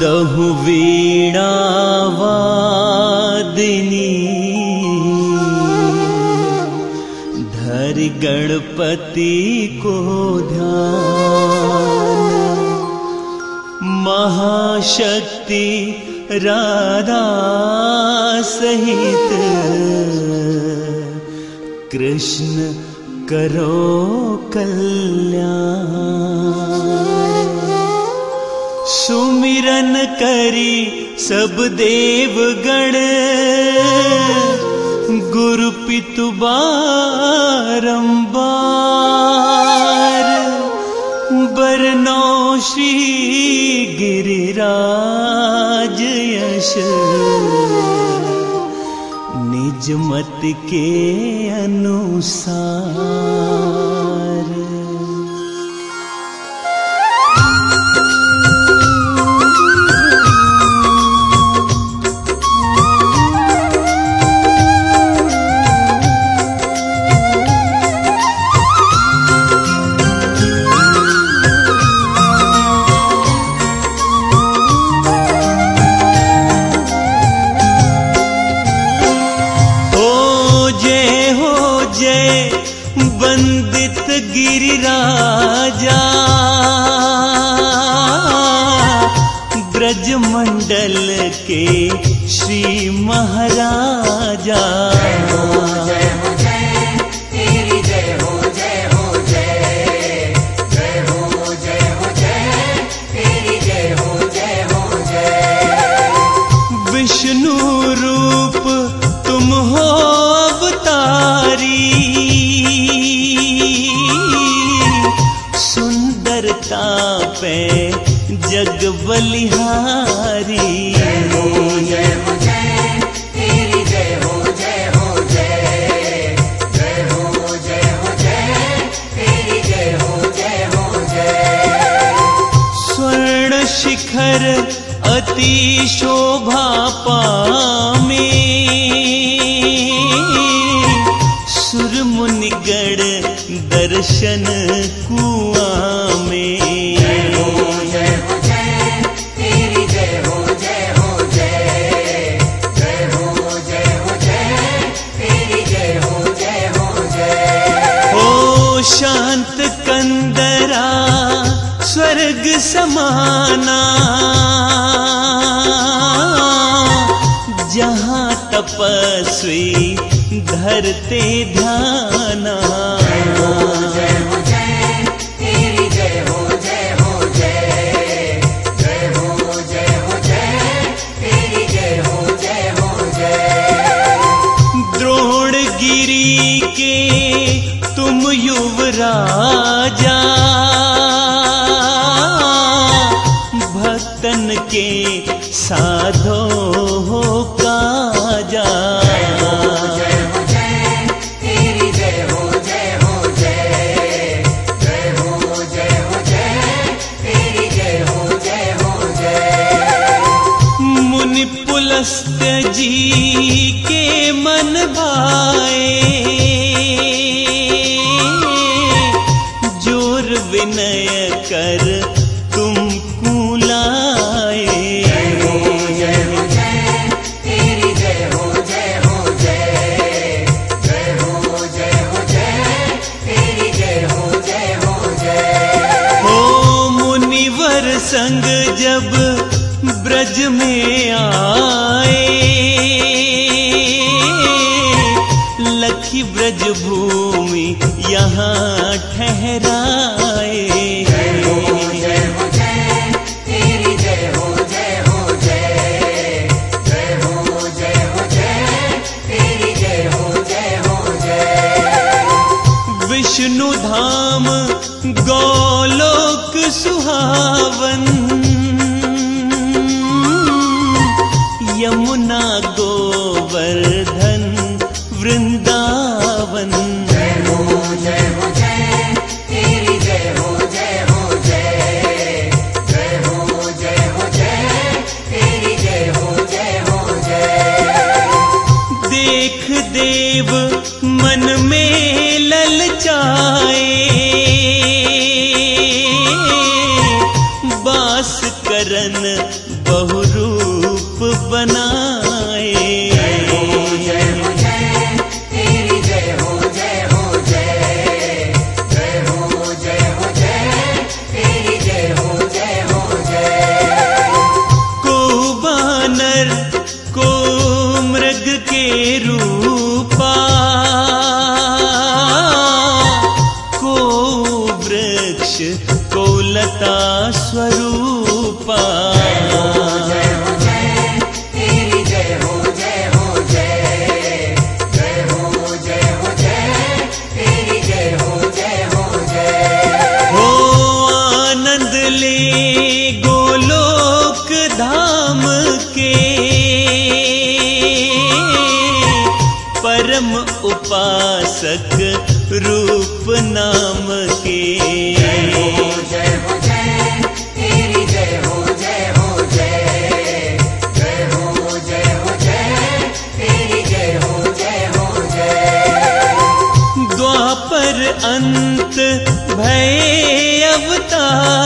दहु वीणावादिनी। धर गणपति को ध्यान। महाशक्ति राधा सहित। कृष्ण करो कल्याण। सुमिरन करी सब देवगण। गुरु पितु पितुबारम्बार बरनो श्री गिरिराज यश। निज मत के अनुसार। दर्शन कुआ में। ओ शांत कंदरा स्वर्ग समाना। जहाँ तपस्वी धरते ध्यान में आए। लखी ब्रज भूमि यहाँ ठहरा 的。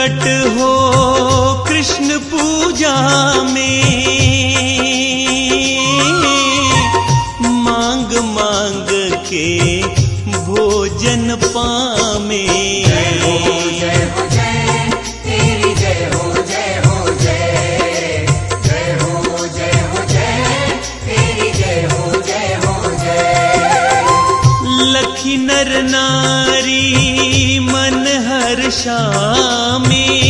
प्रकट हो कृष्ण पूजा में। मांग मांग के भोजन पामे। दशा में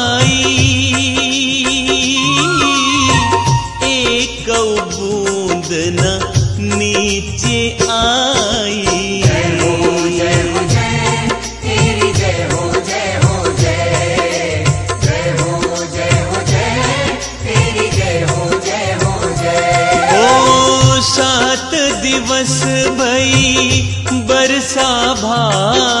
बरसा भा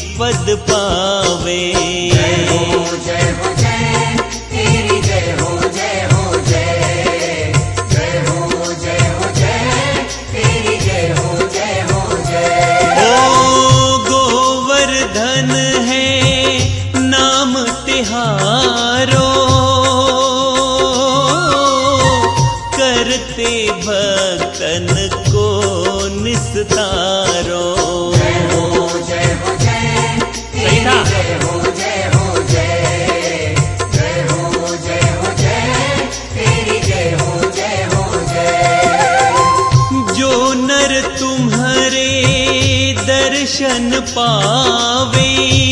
पद पावे। पर तुम्हारे दर्शन पावे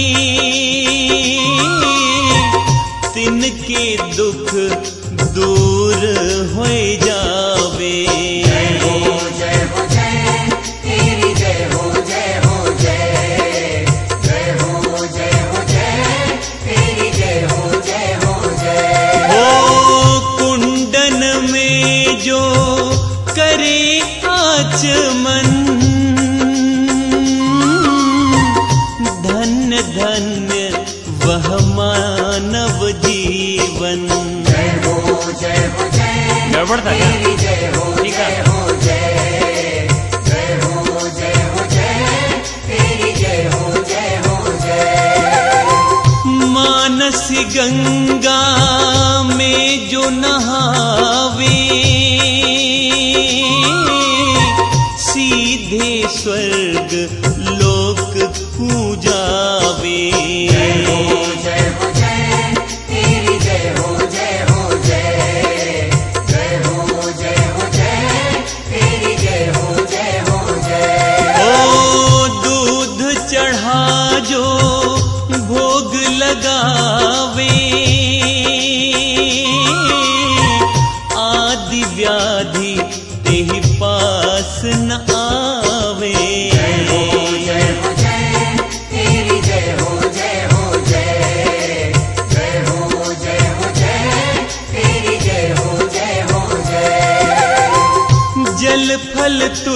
fuerza.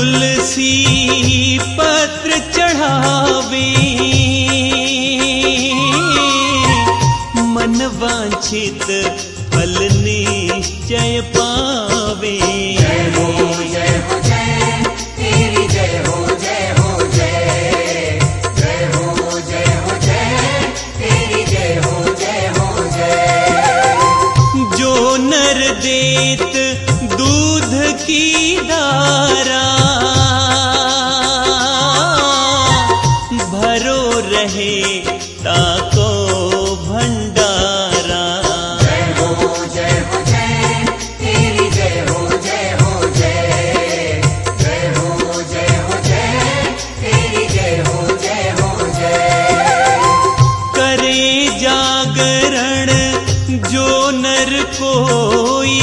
तुलसी पत्र चढ़ावे। मन वांछित फल निश्चय पावे। जय हो जय हो जय। तेरी जय हो जय हो जय। जय हो जय हो जय। तेरी जय हो जय हो जय। जो नर देत कोई।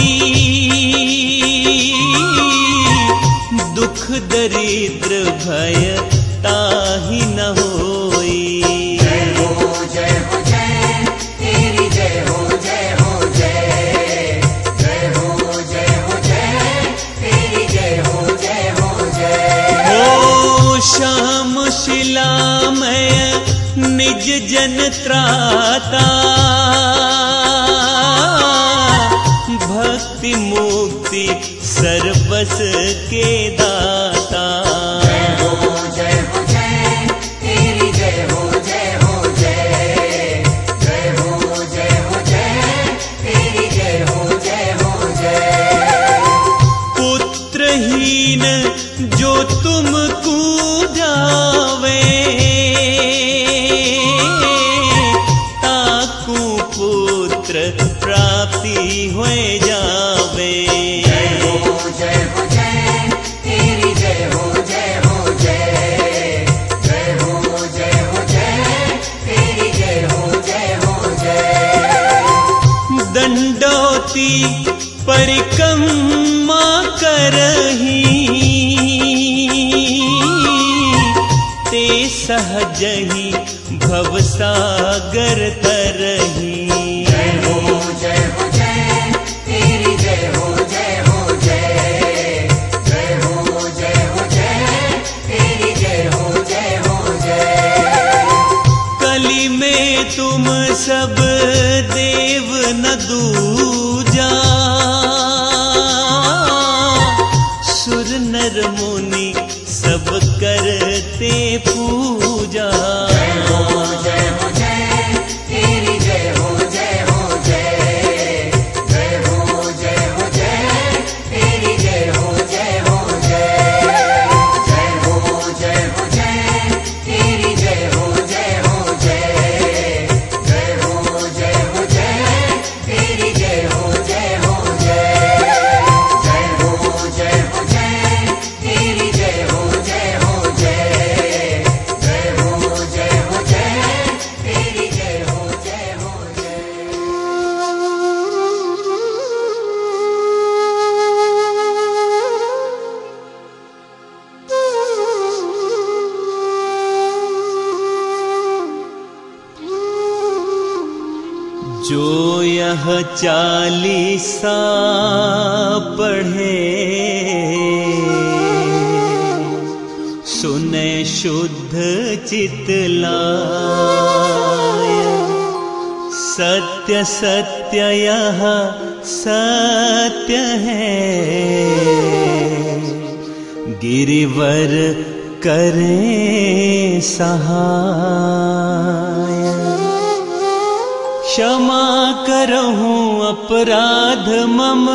दुख दरिद्र भय ताहि न होई। जय हो जय हो जय। तेरी जय हो जय हो जय। जय हो जय हो जय। तेरी जय हो जय हो जय। हो श्याम शिलामय निज जन त्राता। सर्वस के दाता दंडोती परिक्रमा करही ते सहजही भवसागर तरही जय हो जय हो जय तेरी जय हो जय हो जय। जय हो जय हो जय तेरी जय हो जय हो जय। कली में तुम सब देव न दूजा करते पूजा यह चालीसा पढ़े। सुने शुद्ध चितला सत्य सत्य यह सत्य है। गिरिवर करें सहाय। क्षमा करहूं अपराध मम